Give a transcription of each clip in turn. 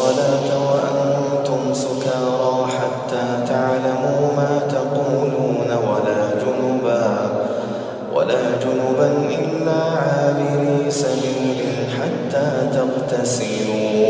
الصلاة وأنتم سكارى حتى تعلموا ما تقولون ولا جنبا ولا جنبا إلا عابري سبيل حتى تغتسلوا.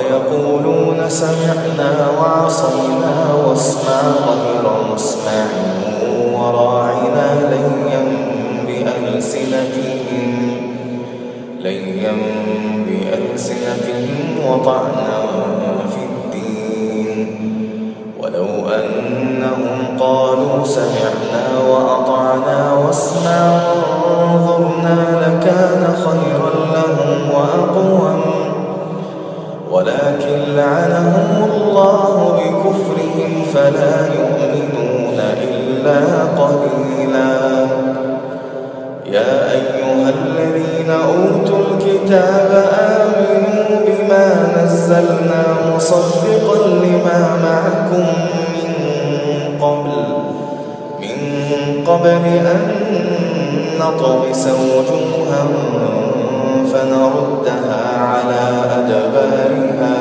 ويقولون سمعنا وعصينا واسمع غير مسمع وراعنا ليا بألسنتهم ليا بألسنتهم وطعنا في الدين. ولو أنهم قالوا سمعنا يا أيها الذين أوتوا الكتاب آمنوا بما نزلنا مصدقا لما معكم من قبل من قبل أن نطمس وجوها فنردها على أدبارها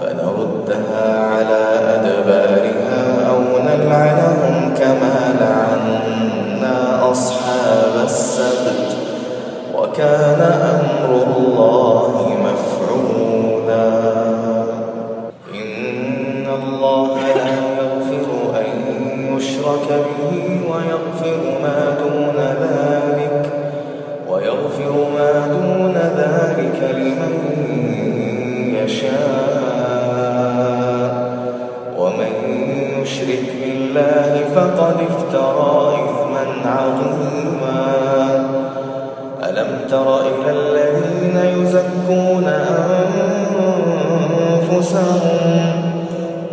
فنردها على أدبارها أو نلعنهم يشرك به ويغفر ما دون ذلك ويغفر ما دون ذلك لمن يشاء. ومن يشرك بالله فقد افترى إثما عظيما. ألم تر إلى الذين يزكون أنفسهم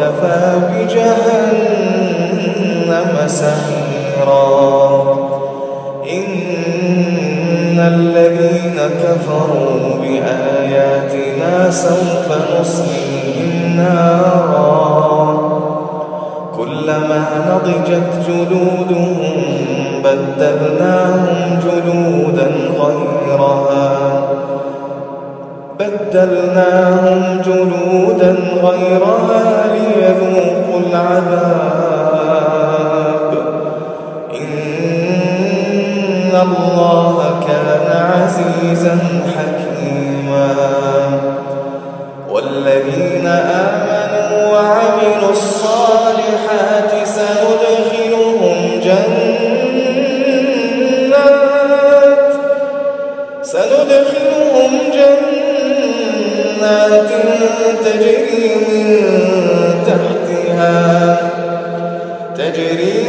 وكفى بجهنم سعيرا. إن الذين كفروا بآياتنا سوف نصليهم نارا. كلما نضجت جلودهم بدلناهم جلودا غيرها. بدلناهم جلودا غيرها ليذوقوا العذاب. إن الله كان عزيزا حكيما. والذين آمنوا وعملوا الصالحات سندخلهم جنات تجري من تحتها. تجري